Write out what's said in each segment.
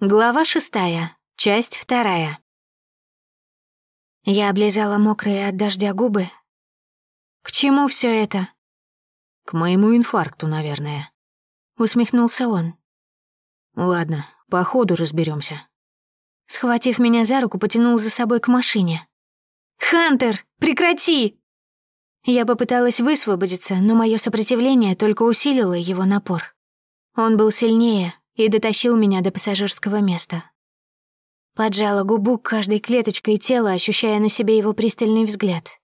Глава шестая, часть вторая. Я облизала мокрые от дождя губы. К чему все это? К моему инфаркту, наверное. Усмехнулся он. Ладно, по ходу разберемся. Схватив меня за руку, потянул за собой к машине. «Хантер, прекрати!» Я попыталась высвободиться, но мое сопротивление только усилило его напор. Он был сильнее, и дотащил меня до пассажирского места. Поджала губу каждой клеточкой тела, ощущая на себе его пристальный взгляд.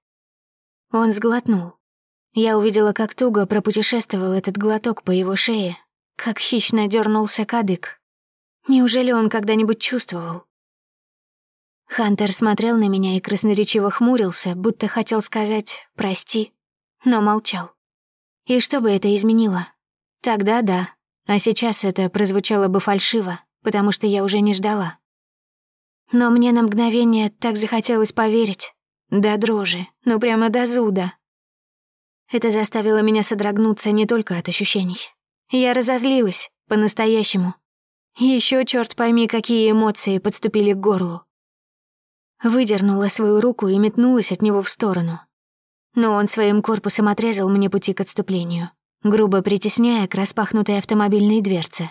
Он сглотнул. Я увидела, как туго пропутешествовал этот глоток по его шее, как хищно дернулся кадык. Неужели он когда-нибудь чувствовал? Хантер смотрел на меня и красноречиво хмурился, будто хотел сказать «прости», но молчал. И что бы это изменило? Тогда да, а сейчас это прозвучало бы фальшиво, потому что я уже не ждала. Но мне на мгновение так захотелось поверить. До дрожи, ну прямо до зуда. Это заставило меня содрогнуться не только от ощущений. Я разозлилась, по-настоящему. Еще черт пойми, какие эмоции подступили к горлу. Выдернула свою руку и метнулась от него в сторону. Но он своим корпусом отрезал мне пути к отступлению грубо притесняя к распахнутой автомобильной дверце.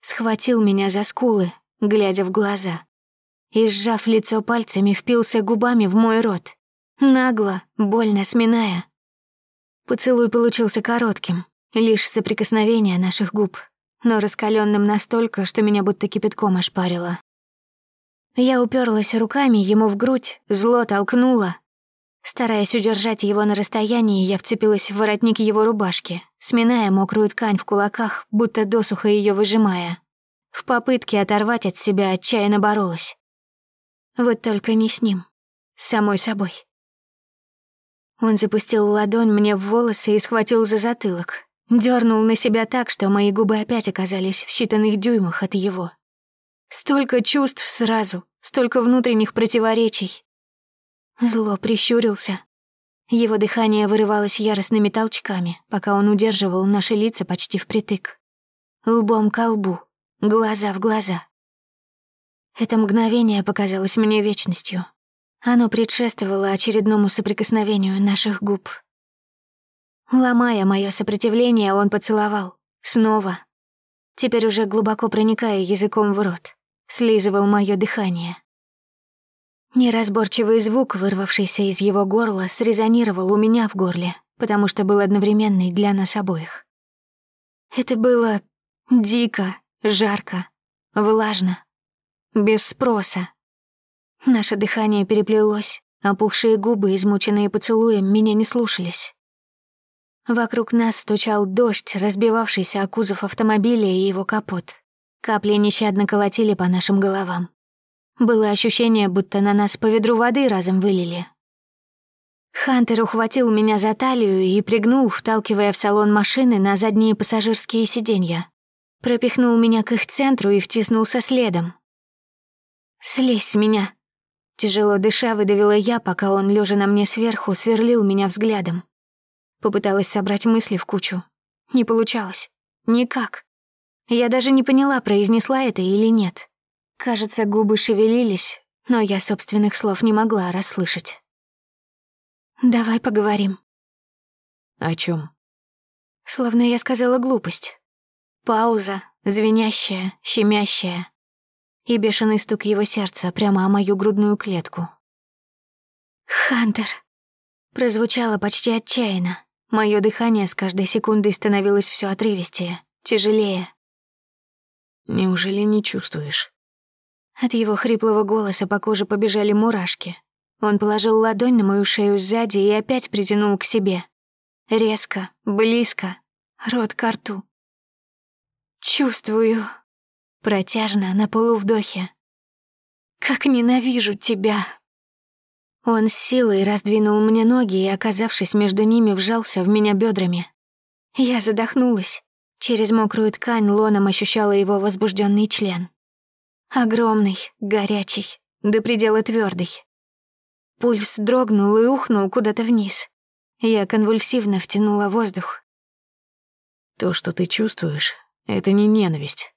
Схватил меня за скулы, глядя в глаза, и, сжав лицо пальцами, впился губами в мой рот, нагло, больно сминая. Поцелуй получился коротким, лишь соприкосновение наших губ, но раскаленным настолько, что меня будто кипятком ошпарило. Я уперлась руками ему в грудь, зло толкнула, Стараясь удержать его на расстоянии, я вцепилась в воротник его рубашки, сминая мокрую ткань в кулаках, будто досуха ее выжимая. В попытке оторвать от себя отчаянно боролась. Вот только не с ним, с самой собой. Он запустил ладонь мне в волосы и схватил за затылок. дернул на себя так, что мои губы опять оказались в считанных дюймах от его. Столько чувств сразу, столько внутренних противоречий. Зло прищурился. Его дыхание вырывалось яростными толчками, пока он удерживал наши лица почти впритык. Лбом к лбу, глаза в глаза. Это мгновение показалось мне вечностью. Оно предшествовало очередному соприкосновению наших губ. Ломая мое сопротивление, он поцеловал. Снова. Теперь уже глубоко проникая языком в рот. Слизывал мое дыхание. Неразборчивый звук, вырвавшийся из его горла, срезонировал у меня в горле, потому что был одновременный для нас обоих. Это было дико, жарко, влажно, без спроса. Наше дыхание переплелось, опухшие губы, измученные поцелуем, меня не слушались. Вокруг нас стучал дождь, разбивавшийся о кузов автомобиля и его капот. Капли нещадно колотили по нашим головам. Было ощущение, будто на нас по ведру воды разом вылили. Хантер ухватил меня за талию и пригнул, вталкивая в салон машины на задние пассажирские сиденья. Пропихнул меня к их центру и втиснулся следом. «Слезь с меня!» Тяжело дыша выдавила я, пока он, лежа на мне сверху, сверлил меня взглядом. Попыталась собрать мысли в кучу. Не получалось. Никак. Я даже не поняла, произнесла это или нет. Кажется, губы шевелились, но я собственных слов не могла расслышать. «Давай поговорим». «О чем? Словно я сказала глупость. Пауза, звенящая, щемящая. И бешеный стук его сердца прямо о мою грудную клетку. «Хантер!» Прозвучало почти отчаянно. Мое дыхание с каждой секундой становилось все отрывистее, тяжелее. «Неужели не чувствуешь?» От его хриплого голоса по коже побежали мурашки. Он положил ладонь на мою шею сзади и опять притянул к себе. Резко, близко, рот к рту. «Чувствую...» Протяжно, на полувдохе. «Как ненавижу тебя!» Он с силой раздвинул мне ноги и, оказавшись между ними, вжался в меня бедрами. Я задохнулась. Через мокрую ткань лоном ощущала его возбужденный член. Огромный, горячий, до предела твердый. Пульс дрогнул и ухнул куда-то вниз. Я конвульсивно втянула воздух. То, что ты чувствуешь, это не ненависть.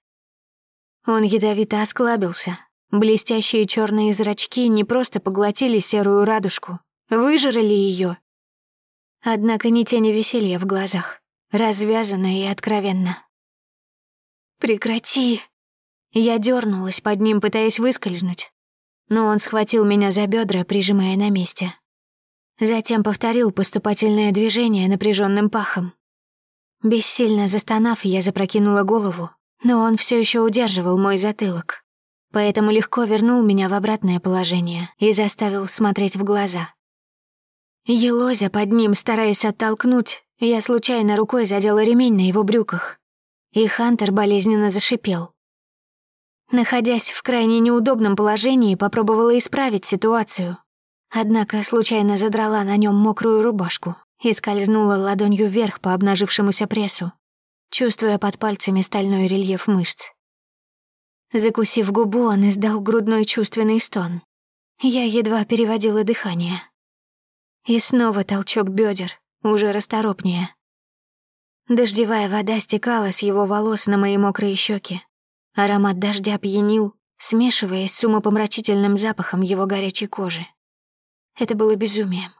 Он ядовито осклабился. Блестящие черные зрачки не просто поглотили серую радужку, выжрали ее. Однако ни тени веселья в глазах, развязанно и откровенно. «Прекрати!» Я дернулась под ним, пытаясь выскользнуть. Но он схватил меня за бедра, прижимая на месте. Затем повторил поступательное движение напряженным пахом. Бессильно застонав, я запрокинула голову, но он все еще удерживал мой затылок. Поэтому легко вернул меня в обратное положение и заставил смотреть в глаза. Елозя под ним, стараясь оттолкнуть, я случайно рукой задела ремень на его брюках. И Хантер болезненно зашипел. Находясь в крайне неудобном положении, попробовала исправить ситуацию. Однако случайно задрала на нем мокрую рубашку и скользнула ладонью вверх по обнажившемуся прессу, чувствуя под пальцами стальной рельеф мышц. Закусив губу, он издал грудной чувственный стон. Я едва переводила дыхание. И снова толчок бедер, уже расторопнее. Дождевая вода стекала с его волос на мои мокрые щеки, Аромат дождя пьянил, смешиваясь с умопомрачительным запахом его горячей кожи. Это было безумием.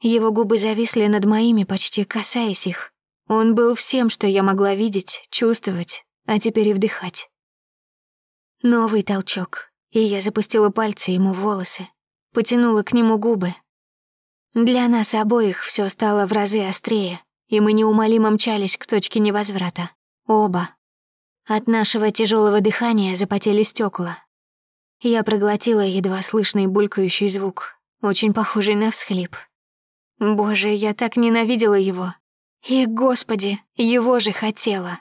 Его губы зависли над моими, почти касаясь их. Он был всем, что я могла видеть, чувствовать, а теперь и вдыхать. Новый толчок, и я запустила пальцы ему в волосы, потянула к нему губы. Для нас обоих все стало в разы острее, и мы неумолимо мчались к точке невозврата. Оба, от нашего тяжелого дыхания запотели стекла. Я проглотила едва слышный булькающий звук, очень похожий на всхлип. Боже, я так ненавидела его. И, господи, его же хотела.